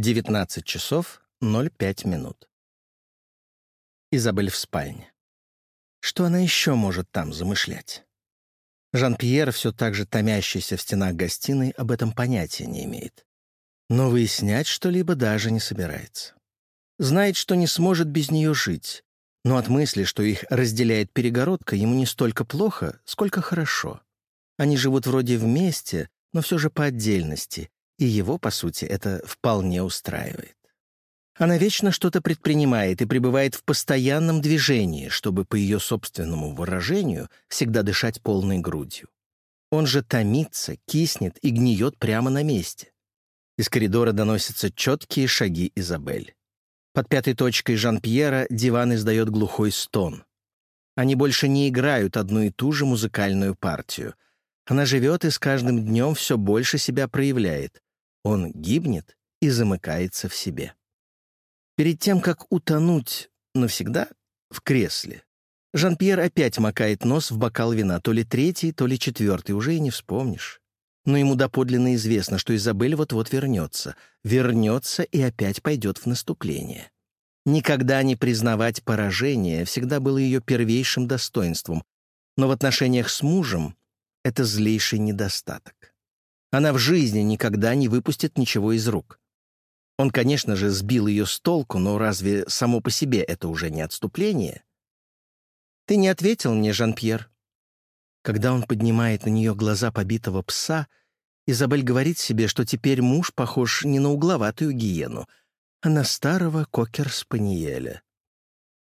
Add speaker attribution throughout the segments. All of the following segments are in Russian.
Speaker 1: 19 часов 05 минут. Изабель в спальне. Что она еще может там замышлять? Жан-Пьер, все так же томящийся в стенах гостиной, об этом понятия не имеет. Но выяснять что-либо даже не собирается. Знает, что не сможет без нее жить, но от мысли, что их разделяет перегородка, ему не столько плохо, сколько хорошо. Они живут вроде вместе, но все же по отдельности, и его, по сути, это вполне устраивает. Она вечно что-то предпринимает и пребывает в постоянном движении, чтобы, по ее собственному выражению, всегда дышать полной грудью. Он же томится, киснет и гниет прямо на месте. Из коридора доносятся четкие шаги Изабель. Под пятой точкой Жан-Пьера диван издает глухой стон. Они больше не играют одну и ту же музыкальную партию. Она живет и с каждым днем все больше себя проявляет. Он гибнет и замыкается в себе. Перед тем, как утонуть навсегда в кресле, Жан-Пьер опять макает нос в бокал вина, то ли третий, то ли четвертый, уже и не вспомнишь. Но ему доподлинно известно, что Изабель вот-вот вернется. Вернется и опять пойдет в наступление. Никогда не признавать поражение всегда было ее первейшим достоинством, но в отношениях с мужем это злейший недостаток. Она в жизни никогда не выпустит ничего из рук. Он, конечно же, сбил ее с толку, но разве само по себе это уже не отступление? «Ты не ответил мне, Жан-Пьер». Когда он поднимает на нее глаза побитого пса, Изабель говорит себе, что теперь муж похож не на угловатую гиену, а на старого кокер-спаниеля.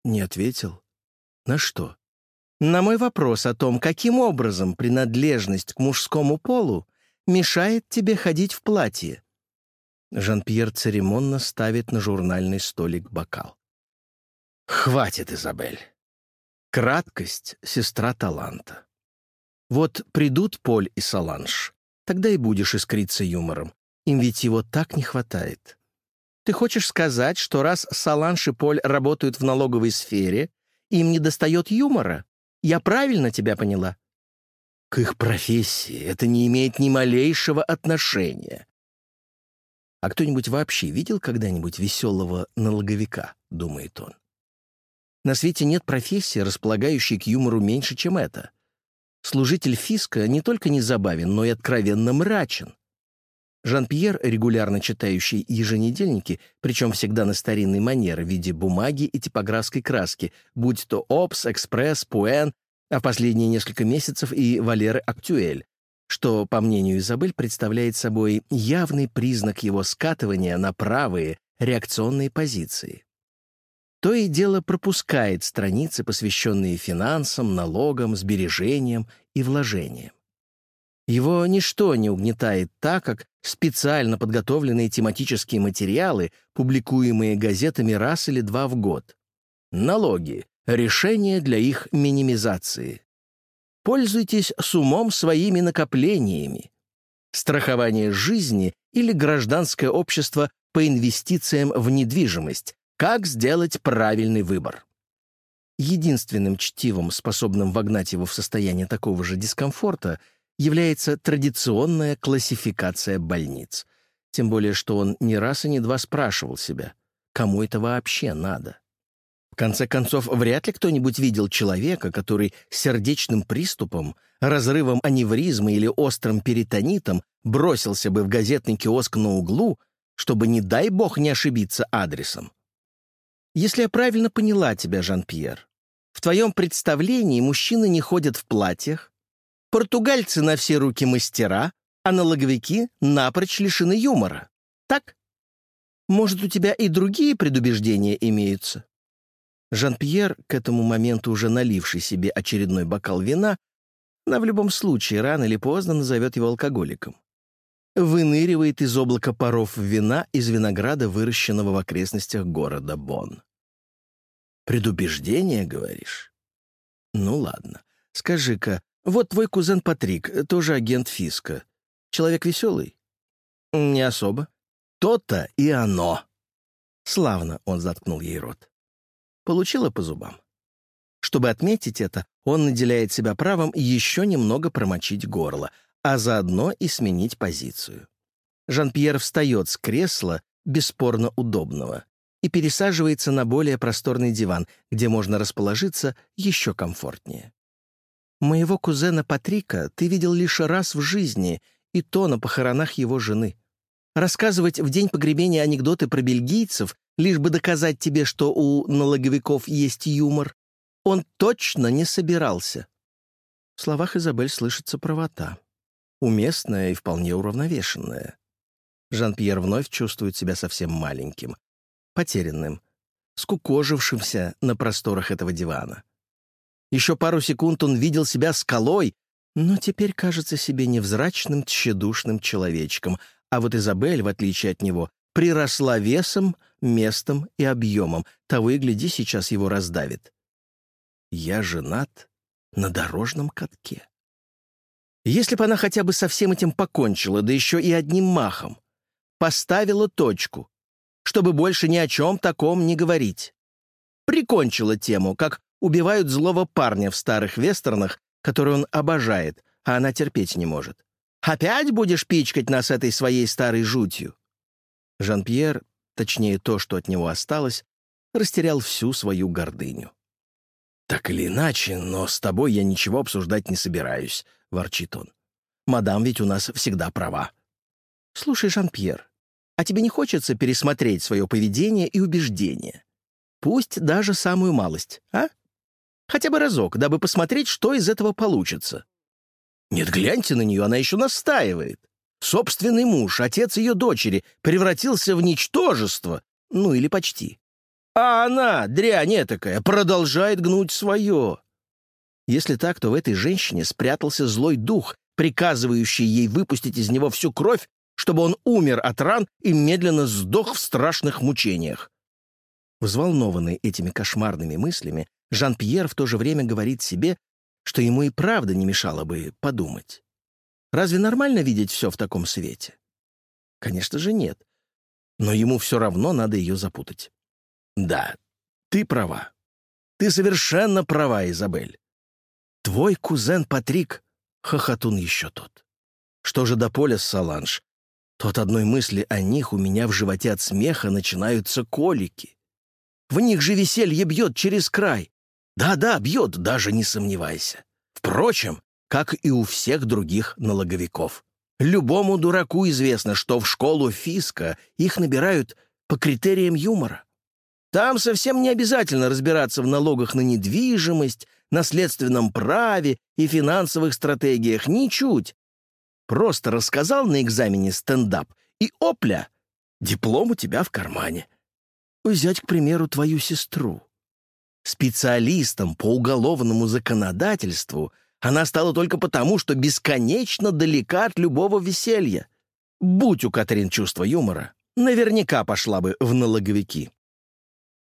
Speaker 1: Не ответил? На что? На мой вопрос о том, каким образом принадлежность к мужскому полу мешает тебе ходить в платье. Жан-Пьер церемонно ставит на журнальный столик бокал. «Хватит, Изабель. Краткость — сестра таланта. Вот придут Поль и Саланж, тогда и будешь искриться юмором. Им ведь его так не хватает. Ты хочешь сказать, что раз Саланж и Поль работают в налоговой сфере, им не достает юмора? Я правильно тебя поняла?» К их профессии это не имеет ни малейшего отношения. А кто-нибудь вообще видел когда-нибудь веселого налоговика, думает он. На свете нет профессии, располагающей к юмору меньше, чем это. Служитель фиска не только не забавен, но и откровенно мрачен. Жан-Пьер, регулярно читающий еженедельники, причем всегда на старинный манер в виде бумаги и типографской краски, будь то «Опс», «Экспресс», «Пуэн», а последние несколько месяцев и «Валеры Актюэль», что, по мнению Изабель, представляет собой явный признак его скатывания на правые реакционные позиции. То и дело пропускает страницы, посвященные финансам, налогам, сбережениям и вложениям. Его ничто не угнетает так, как специально подготовленные тематические материалы, публикуемые газетами раз или два в год. Налоги. Решения для их минимизации. Пользуйтесь с умом своими накоплениями. Страхование жизни или гражданское общество по инвестициям в недвижимость. Как сделать правильный выбор? Единственным чтивом, способным вогнать его в состояние такого же дискомфорта, является традиционная классификация больниц. Тем более, что он не раз и не два спрашивал себя, кому это вообще надо. В конце концов, вряд ли кто-нибудь видел человека, который сердечным приступом, разрывом аневризмы или острым перитонитом бросился бы в газетный киоск на углу, чтобы, не дай бог, не ошибиться адресом. Если я правильно поняла тебя, Жан-Пьер, в твоем представлении мужчины не ходят в платьях, португальцы на все руки мастера, а налоговики напрочь лишены юмора. Так? Может, у тебя и другие предубеждения имеются? Жан-Пьер, к этому моменту уже наливший себе очередной бокал вина, но в любом случае рано или поздно назовет его алкоголиком. Выныривает из облака паров вина из винограда, выращенного в окрестностях города Бонн. «Предубеждение, говоришь?» «Ну ладно. Скажи-ка, вот твой кузен Патрик, тоже агент Фиска. Человек веселый?» «Не особо». «То-то и оно!» Славно он заткнул ей рот получила по зубам. Чтобы отметить это, он наделяет себя правом еще немного промочить горло, а заодно и сменить позицию. Жан-Пьер встает с кресла бесспорно удобного, и пересаживается на более просторный диван, где можно расположиться еще комфортнее. Моего кузена Патрика ты видел лишь раз в жизни, и то на похоронах его жены. Рассказывать в день погребения анекдоты про бельгийцев, лишь бы доказать тебе, что у налоговиков есть юмор, он точно не собирался. В словах Изабель слышится правота. Уместная и вполне уравновешенная. Жан-Пьер вновь чувствует себя совсем маленьким, потерянным, скукожившимся на просторах этого дивана. Еще пару секунд он видел себя скалой, но теперь кажется себе невзрачным, тщедушным человечком, а вот Изабель, в отличие от него, приросла весом, местом и объемом. Того и гляди, сейчас его раздавит. Я женат на дорожном катке. Если бы она хотя бы со всем этим покончила, да еще и одним махом, поставила точку, чтобы больше ни о чем таком не говорить. Прикончила тему, как убивают злого парня в старых вестернах, который он обожает, а она терпеть не может. «Опять будешь пичкать нас этой своей старой жутью?» Жан-Пьер, точнее то, что от него осталось, растерял всю свою гордыню. «Так или иначе, но с тобой я ничего обсуждать не собираюсь», — ворчит он. «Мадам ведь у нас всегда права». «Слушай, Жан-Пьер, а тебе не хочется пересмотреть свое поведение и убеждения? Пусть даже самую малость, а? Хотя бы разок, дабы посмотреть, что из этого получится». «Нет, гляньте на нее, она еще настаивает. Собственный муж, отец ее дочери, превратился в ничтожество, ну или почти. А она, дрянь этакая, продолжает гнуть свое. Если так, то в этой женщине спрятался злой дух, приказывающий ей выпустить из него всю кровь, чтобы он умер от ран и медленно сдох в страшных мучениях. Взволнованный этими кошмарными мыслями, Жан-Пьер в то же время говорит себе, что ему и правда не мешало бы подумать. Разве нормально видеть все в таком свете? Конечно же нет. Но ему все равно надо ее запутать. Да, ты права. Ты совершенно права, Изабель. Твой кузен Патрик — хохотун еще тот. Что же до поля Саланж? То от одной мысли о них у меня в животе от смеха начинаются колики. В них же веселье бьет через край. Да-да, бьет, даже не сомневайся. Впрочем, как и у всех других налоговиков. Любому дураку известно, что в школу Фиска их набирают по критериям юмора. Там совсем не обязательно разбираться в налогах на недвижимость, наследственном праве и финансовых стратегиях. Ничуть. Просто рассказал на экзамене стендап, и опля, диплом у тебя в кармане. Взять, к примеру, твою сестру. Специалистом по уголовному законодательству она стала только потому, что бесконечно далека от любого веселья. Будь у Катрин чувство юмора, наверняка пошла бы в налоговики.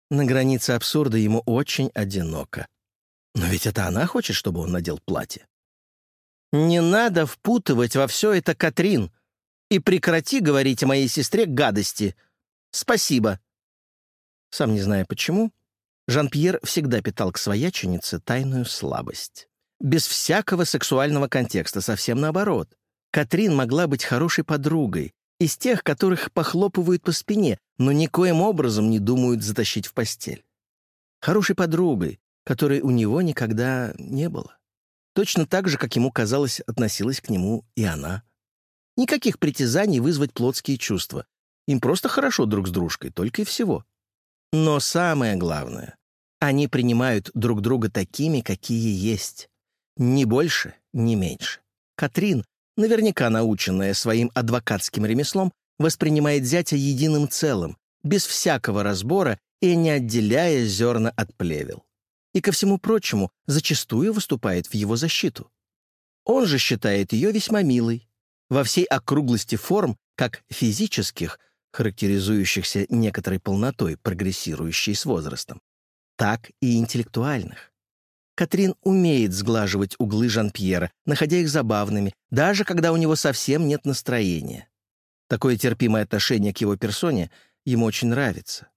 Speaker 1: На границе абсурда ему очень одиноко. Но ведь это она хочет, чтобы он надел платье. «Не надо впутывать во все это Катрин. И прекрати говорить о моей сестре гадости. Спасибо». Сам не зная почему, Жан-Пьер всегда питал к свояченице тайную слабость. Без всякого сексуального контекста, совсем наоборот. Катрин могла быть хорошей подругой, из тех, которых похлопывают по спине, но никоим образом не думают затащить в постель. Хорошей подругой, которой у него никогда не было. Точно так же, как ему казалось, относилась к нему и она. Никаких притязаний вызвать плотские чувства. Им просто хорошо друг с дружкой, только и всего. Но самое главное, они принимают друг друга такими, какие есть. Ни больше, ни меньше. Катрин, наверняка наученная своим адвокатским ремеслом, воспринимает зятя единым целым, без всякого разбора и не отделяя зерна от плевел. И, ко всему прочему, зачастую выступает в его защиту. Он же считает ее весьма милой, во всей округлости форм, как физических, характеризующихся некоторой полнотой, прогрессирующей с возрастом, так и интеллектуальных. Катрин умеет сглаживать углы Жан-Пьера, находя их забавными, даже когда у него совсем нет настроения. Такое терпимое отношение к его персоне ему очень нравится.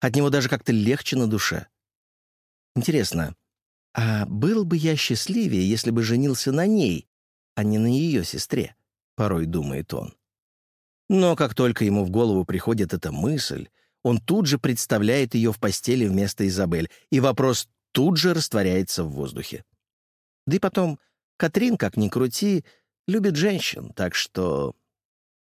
Speaker 1: От него даже как-то легче на душе. Интересно, а был бы я счастливее, если бы женился на ней, а не на ее сестре? Порой думает он. Но как только ему в голову приходит эта мысль, он тут же представляет ее в постели вместо Изабель, и вопрос тут же растворяется в воздухе. Да и потом, Катрин, как ни крути, любит женщин, так что...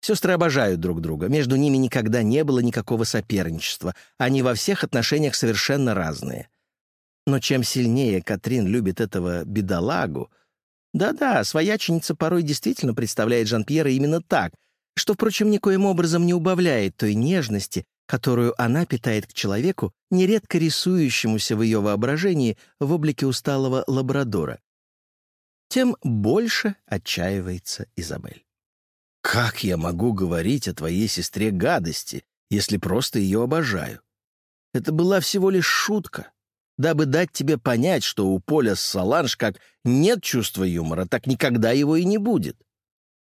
Speaker 1: Сестры обожают друг друга, между ними никогда не было никакого соперничества, они во всех отношениях совершенно разные. Но чем сильнее Катрин любит этого бедолагу, да-да, свояченица порой действительно представляет Жан-Пьера именно так, что, впрочем, никоим образом не убавляет той нежности, которую она питает к человеку, нередко рисующемуся в ее воображении в облике усталого лабрадора. Тем больше отчаивается Изабель. «Как я могу говорить о твоей сестре гадости, если просто ее обожаю? Это была всего лишь шутка дабы дать тебе понять, что у Поля с Саланж как нет чувства юмора, так никогда его и не будет.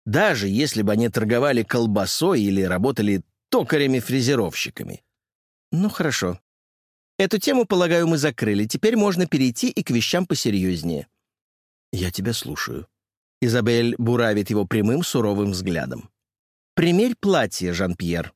Speaker 1: Даже если бы они торговали колбасой или работали токарями-фрезеровщиками. Ну, хорошо. Эту тему, полагаю, мы закрыли. Теперь можно перейти и к вещам посерьезнее. Я тебя слушаю. Изабель буравит его прямым суровым взглядом. «Примерь платье, Жан-Пьер»,